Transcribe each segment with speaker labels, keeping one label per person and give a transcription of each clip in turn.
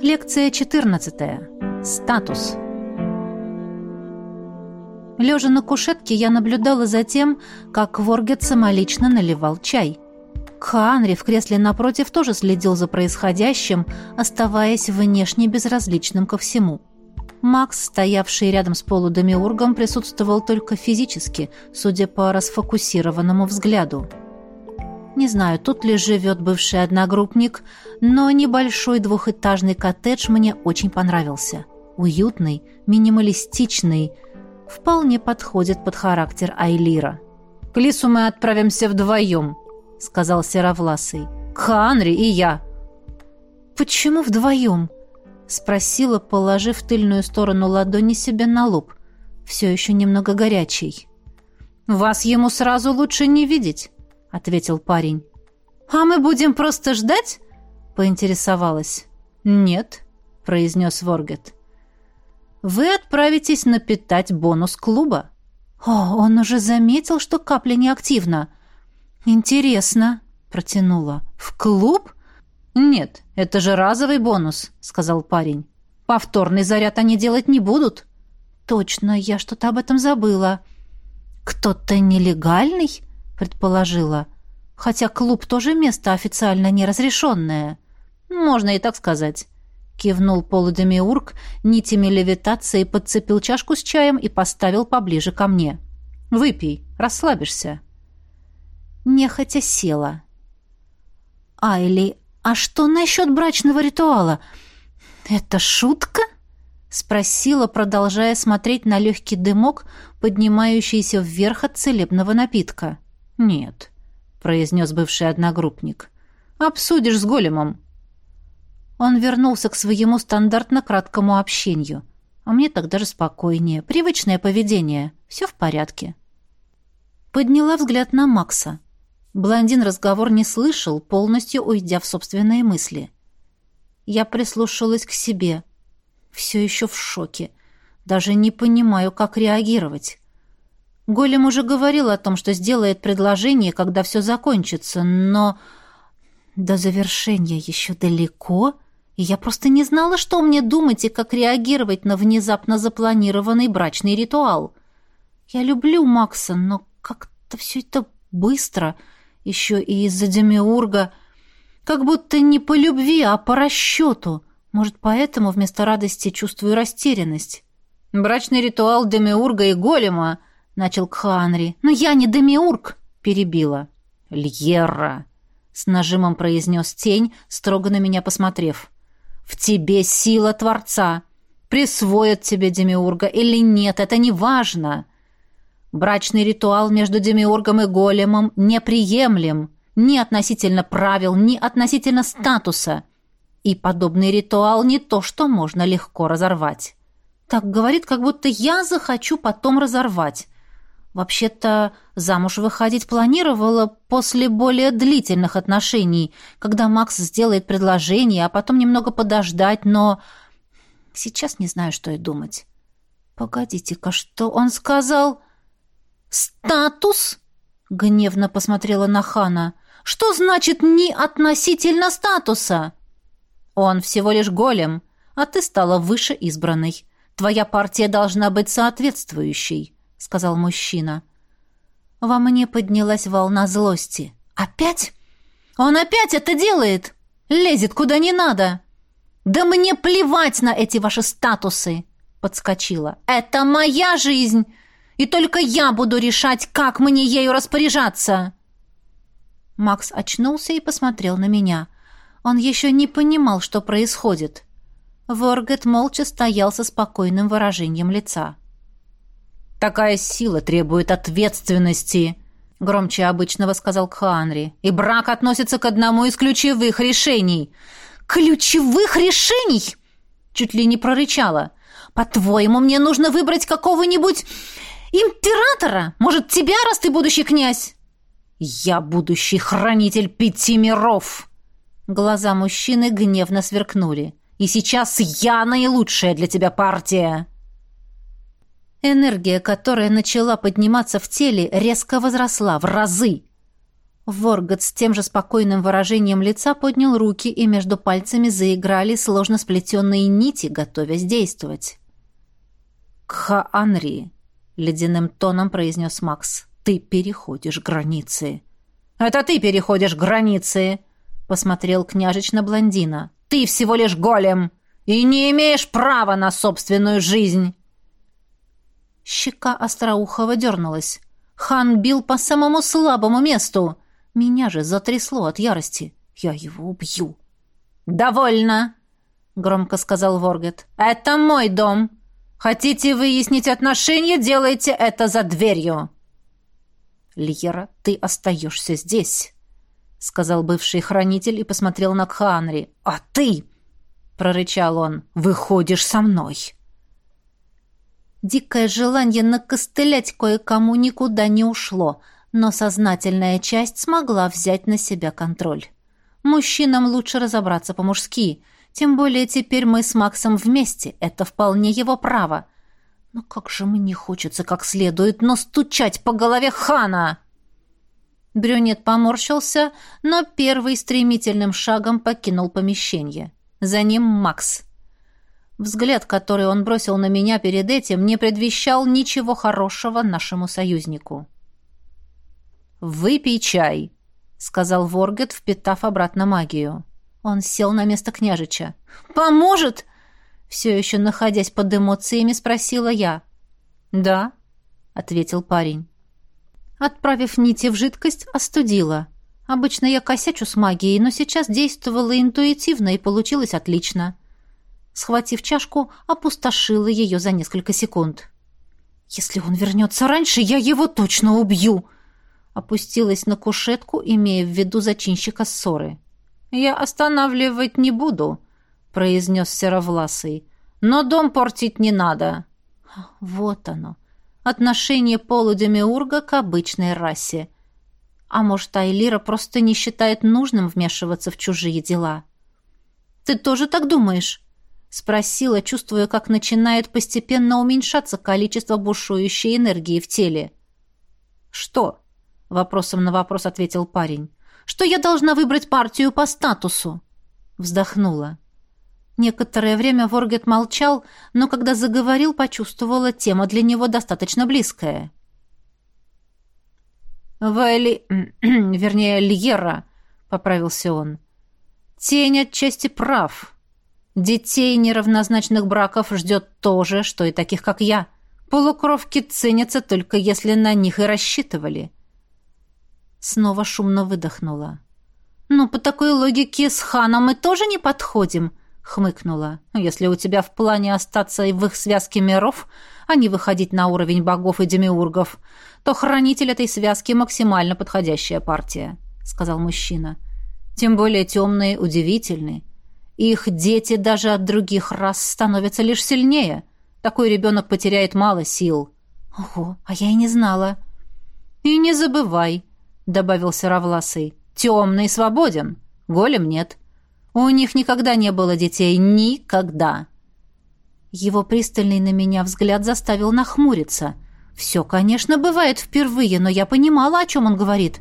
Speaker 1: Лекция 14. Статус. Лежа на кушетке, я наблюдала за тем, как Воргет самолично наливал чай. Кхаанри в кресле напротив тоже следил за происходящим, оставаясь внешне безразличным ко всему. Макс, стоявший рядом с полудемиургом, присутствовал только физически, судя по расфокусированному взгляду. Не знаю, тут ли живет бывший одногруппник, но небольшой двухэтажный коттедж мне очень понравился. Уютный, минималистичный, вполне подходит под характер Айлира.
Speaker 2: «К лесу мы отправимся вдвоем», — сказал Серовласый. «К Ханри и я».
Speaker 1: «Почему вдвоем?» — спросила, положив тыльную сторону ладони себе на лоб. Все еще немного горячий.
Speaker 2: «Вас ему сразу лучше не видеть», — ответил парень. «А мы будем просто ждать?» — поинтересовалась.
Speaker 1: «Нет», — произнес Воргет. «Вы отправитесь напитать бонус клуба». «О, он уже заметил, что капля неактивна». «Интересно», — протянула. «В клуб?»
Speaker 2: «Нет, это же разовый бонус», — сказал парень. «Повторный заряд они делать не будут».
Speaker 1: «Точно, я что-то об этом забыла». «Кто-то нелегальный?» предположила. «Хотя клуб тоже место официально неразрешенное».
Speaker 2: «Можно и так сказать».
Speaker 1: Кивнул полудемиург, нитями левитации подцепил чашку с чаем и поставил поближе ко мне.
Speaker 2: «Выпей, расслабишься».
Speaker 1: Нехотя села. «Айли, а что насчет брачного ритуала? Это шутка?» Спросила, продолжая смотреть на легкий дымок, поднимающийся вверх от целебного напитка.
Speaker 2: «Нет», — произнес бывший одногруппник. «Обсудишь с големом».
Speaker 1: Он вернулся к своему стандартно краткому общению. А мне так даже спокойнее. Привычное поведение. Все в порядке. Подняла взгляд на Макса. Блондин разговор не слышал, полностью уйдя в собственные мысли. Я прислушалась к себе. Все еще в шоке. Даже не понимаю, как реагировать. Голем уже говорил о том, что сделает предложение, когда все закончится, но до завершения еще далеко, и я просто не знала, что мне думать и как реагировать на внезапно запланированный брачный ритуал. Я люблю Макса, но как-то все это быстро, еще и из-за Демиурга, как будто не по любви, а по расчету. Может, поэтому вместо радости чувствую растерянность.
Speaker 2: «Брачный ритуал Демиурга и Голема», начал Кханри.
Speaker 1: «Но «Ну, я не демиург!» — перебила.
Speaker 2: «Льерра!» — с нажимом произнес тень, строго на меня посмотрев. «В тебе сила Творца! Присвоят тебе демиурга или нет, это не важно!» «Брачный ритуал между демиургом и големом неприемлем ни относительно правил, ни относительно статуса. И подобный ритуал не то, что можно легко разорвать».
Speaker 1: «Так говорит, как будто я захочу потом разорвать». Вообще-то, замуж выходить планировала после более длительных отношений, когда Макс сделает предложение, а потом немного подождать, но... Сейчас не знаю, что и думать. Погодите-ка, что он сказал? «Статус?» — гневно посмотрела на Хана. «Что значит «не относительно статуса»?»
Speaker 2: «Он всего лишь голем, а ты стала выше избранной. Твоя партия должна быть соответствующей». — сказал мужчина.
Speaker 1: Во мне поднялась волна злости. «Опять? Он опять это делает! Лезет куда не надо!» «Да мне плевать на эти ваши статусы!» — подскочила. «Это моя жизнь, и только я буду решать, как мне ею распоряжаться!» Макс очнулся и посмотрел на меня. Он еще не понимал, что происходит. Воргет молча стоял со спокойным выражением лица.
Speaker 2: Такая сила требует ответственности», — громче обычного сказал Ханри. «И брак относится к одному из ключевых решений».
Speaker 1: «Ключевых решений?» — чуть ли не прорычала. «По-твоему, мне нужно выбрать какого-нибудь императора? Может, тебя, раз ты будущий князь?»
Speaker 2: «Я будущий хранитель пяти миров!»
Speaker 1: Глаза мужчины гневно сверкнули. «И сейчас я наилучшая для тебя партия!» Энергия, которая начала подниматься в теле, резко возросла в разы. Воргот с тем же спокойным выражением лица поднял руки, и между пальцами заиграли сложно сплетенные нити, готовясь действовать.
Speaker 2: «Кха Анри», — ледяным тоном произнес Макс, — «ты переходишь границы».
Speaker 1: «Это ты переходишь границы», — посмотрел княжич на блондина. «Ты всего лишь голем и не имеешь права на собственную жизнь». Щека Остроухова дернулась. Хан бил по самому слабому месту. Меня же затрясло от ярости. Я его убью. «Довольно!» — громко сказал Воргет. «Это мой дом. Хотите выяснить отношения, делайте это за дверью».
Speaker 2: «Льера, ты остаешься здесь», — сказал бывший хранитель и посмотрел на Кханри. «А ты!» — прорычал он. «Выходишь со мной!»
Speaker 1: Дикое желание накостылять кое-кому никуда не ушло, но сознательная часть смогла взять на себя контроль. Мужчинам лучше разобраться по-мужски, тем более теперь мы с Максом вместе, это вполне его право. Но как же мне хочется как следует, ностучать по голове хана!» Брюнет поморщился, но первый стремительным шагом покинул помещение. За ним Макс – Взгляд, который он бросил на меня перед этим, не предвещал ничего хорошего нашему союзнику.
Speaker 2: «Выпей чай», — сказал Воргет, впитав обратно магию.
Speaker 1: Он сел на место княжича. «Поможет?» — все еще находясь под эмоциями, спросила я.
Speaker 2: «Да», — ответил парень.
Speaker 1: Отправив нити в жидкость, остудила. Обычно я косячу с магией, но сейчас действовала интуитивно и получилось отлично схватив чашку, опустошила ее за несколько секунд. «Если он вернется раньше, я его точно убью!» Опустилась на кушетку, имея в виду зачинщика ссоры.
Speaker 2: «Я останавливать не буду», — произнес Серовласый. «Но дом портить не надо».
Speaker 1: Вот оно. Отношение полудемиурга к обычной расе. А может, Айлира просто не считает нужным вмешиваться в чужие дела? «Ты тоже так думаешь?» Спросила, чувствуя, как начинает постепенно уменьшаться количество бушующей энергии в теле.
Speaker 2: «Что?» — вопросом на вопрос ответил парень.
Speaker 1: «Что я должна выбрать партию по статусу?» Вздохнула. Некоторое время Воргет молчал, но когда заговорил, почувствовала тема для него достаточно близкая.
Speaker 2: «Вайли... вернее, Льера», — поправился он. «Тень отчасти прав». Детей неравнозначных браков ждет то же, что и таких, как я. Полукровки ценятся только если на них и рассчитывали.
Speaker 1: Снова шумно выдохнула. «Ну, по такой логике с ханом мы тоже не подходим», — хмыкнула. «Ну, «Если у тебя в плане остаться и в их связке миров, а не выходить на уровень богов и демиургов, то хранитель этой связки максимально подходящая партия», — сказал мужчина. «Тем более темные удивительные. Их дети даже от других рас становятся лишь сильнее. Такой ребенок потеряет мало сил». «Ого, а я и не знала».
Speaker 2: «И не забывай», — добавил Серовласый, — «темный свободен, голем нет. У них никогда не было детей, никогда».
Speaker 1: Его пристальный на меня взгляд заставил нахмуриться. «Все, конечно, бывает впервые, но я понимала, о чем он говорит.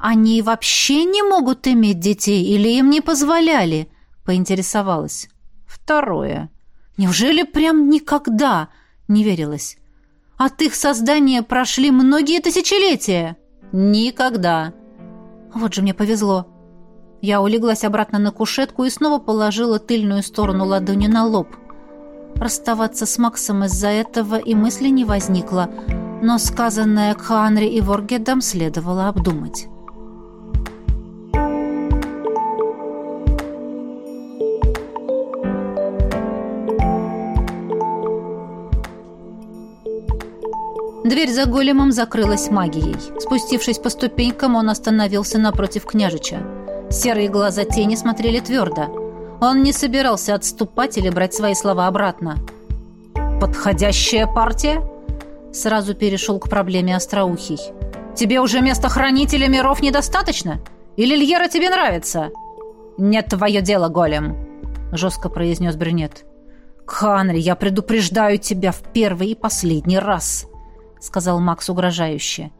Speaker 1: Они вообще не могут иметь детей или им не позволяли?» — поинтересовалась.
Speaker 2: «Второе.
Speaker 1: Неужели прям никогда?» — не верилось. «От их создания прошли многие тысячелетия?»
Speaker 2: «Никогда».
Speaker 1: «Вот же мне повезло». Я улеглась обратно на кушетку и снова положила тыльную сторону ладони на лоб. Расставаться с Максом из-за этого и мысли не возникло, но сказанное Кханри и Воргедам следовало обдумать. Дверь за големом закрылась магией. Спустившись по ступенькам, он остановился напротив княжича. Серые глаза тени смотрели твердо. Он не собирался отступать или брать свои слова обратно.
Speaker 2: «Подходящая партия?»
Speaker 1: Сразу перешел к проблеме остроухий.
Speaker 2: «Тебе уже места хранителя миров недостаточно? Или Льера тебе нравится?» «Нет, твое дело, голем», — жестко произнес брюнет. «Ханри, я предупреждаю тебя в первый и последний раз!» — сказал Макс угрожающе.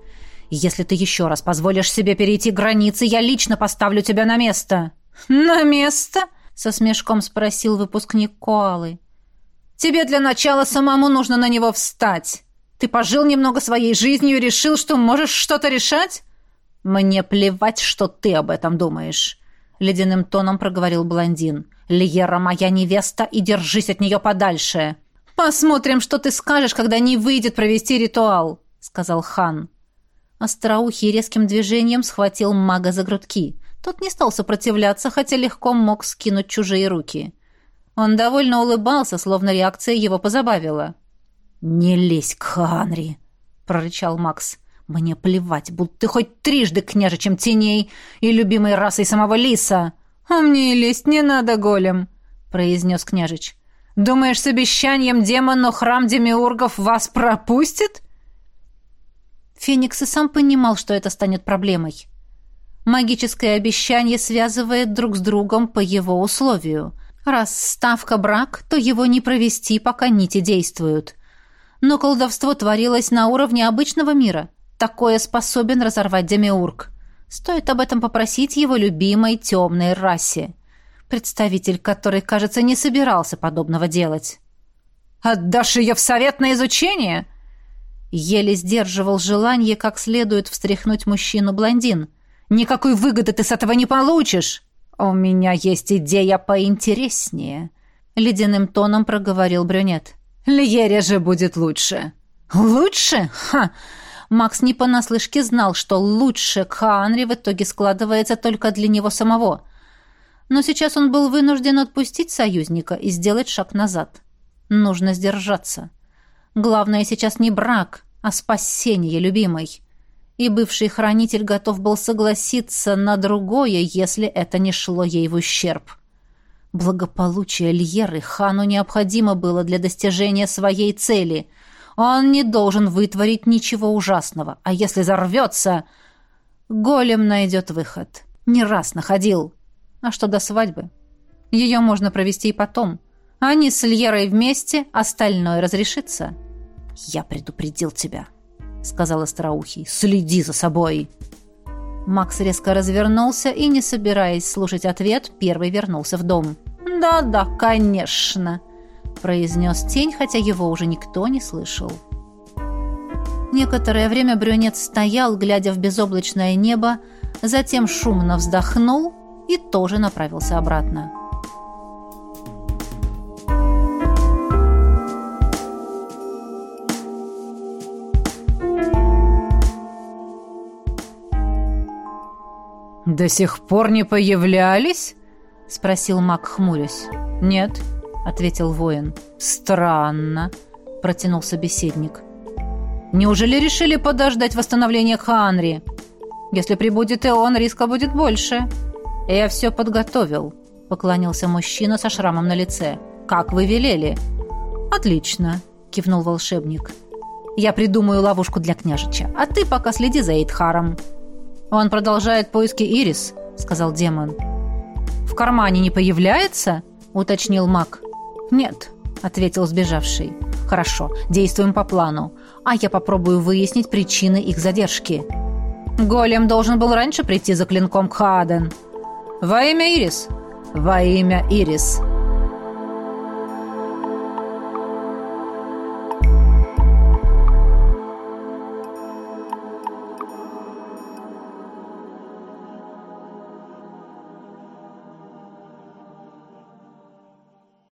Speaker 2: «Если ты еще раз позволишь себе перейти границы, я лично поставлю тебя на место».
Speaker 1: «На место?» — со смешком спросил выпускник Коалы. «Тебе для начала самому нужно на него встать. Ты пожил немного своей жизнью и решил, что можешь что-то решать?»
Speaker 2: «Мне плевать, что ты об этом думаешь», — ледяным тоном проговорил блондин. Лиера моя невеста, и держись от нее подальше».
Speaker 1: «Посмотрим, что ты скажешь, когда не выйдет провести ритуал», — сказал хан.
Speaker 2: Остроухий резким движением схватил мага за грудки. Тот не стал сопротивляться, хотя легко мог скинуть чужие руки. Он довольно улыбался, словно реакция его позабавила. «Не лезь к Ханри!» — прорычал Макс. «Мне плевать, будь ты хоть трижды княжичем теней и любимой расой самого лиса!»
Speaker 1: «А мне и лезть не надо голем!» — произнес княжич. Думаешь, с обещанием демона, но храм демиургов вас пропустит?
Speaker 2: Феникс и сам понимал, что это станет проблемой. Магическое обещание связывает друг с другом по его условию. Раз ставка брак, то его не провести, пока нити действуют. Но колдовство творилось на уровне обычного мира. Такое способен разорвать демиург. Стоит об этом попросить его любимой темной расе представитель, который, кажется, не собирался подобного делать.
Speaker 1: «Отдашь ее в совет на изучение?»
Speaker 2: Еле сдерживал желание, как следует встряхнуть мужчину-блондин. «Никакой выгоды ты с этого не получишь!» «У меня есть идея поинтереснее», — ледяным тоном проговорил брюнет.
Speaker 1: «Льере же будет лучше».
Speaker 2: «Лучше? Ха!» Макс не понаслышке знал, что лучше к Ханри в итоге складывается только для него самого — но сейчас он был вынужден отпустить союзника и сделать шаг назад. Нужно сдержаться. Главное сейчас не брак, а спасение любимой. И бывший хранитель готов был согласиться на другое, если это не шло ей в ущерб. Благополучие Льеры хану необходимо было для достижения своей цели. Он не должен вытворить ничего ужасного, а если зарвется, голем найдет выход. Не раз находил а что до свадьбы? Ее можно провести и потом. Они с Льерой вместе, остальное разрешится.
Speaker 1: Я предупредил тебя, сказала Остроухий. Следи за собой.
Speaker 2: Макс резко развернулся и, не собираясь слушать ответ, первый вернулся в дом.
Speaker 1: «Да-да, конечно», –
Speaker 2: произнес тень, хотя его уже никто не слышал. Некоторое время брюнет стоял, глядя в безоблачное небо, затем шумно вздохнул и тоже направился обратно.
Speaker 1: «До сих пор не появлялись?»
Speaker 2: — спросил маг, хмурясь.
Speaker 1: «Нет», —
Speaker 2: ответил воин.
Speaker 1: «Странно», — протянул собеседник.
Speaker 2: «Неужели решили подождать восстановления Ханри? Если прибудет и он, риска будет больше». «Я все подготовил», — поклонился мужчина со шрамом на лице. «Как вы велели?»
Speaker 1: «Отлично», — кивнул волшебник.
Speaker 2: «Я придумаю ловушку для княжича, а ты пока следи за Эйдхаром».
Speaker 1: «Он продолжает поиски Ирис», — сказал демон.
Speaker 2: «В кармане не появляется?» — уточнил маг.
Speaker 1: «Нет», — ответил сбежавший.
Speaker 2: «Хорошо, действуем по плану. А я попробую выяснить причины их задержки».
Speaker 1: «Голем должен был раньше прийти за клинком Хааден. Хааден».
Speaker 2: «Во имя Ирис!»
Speaker 1: «Во имя Ирис!»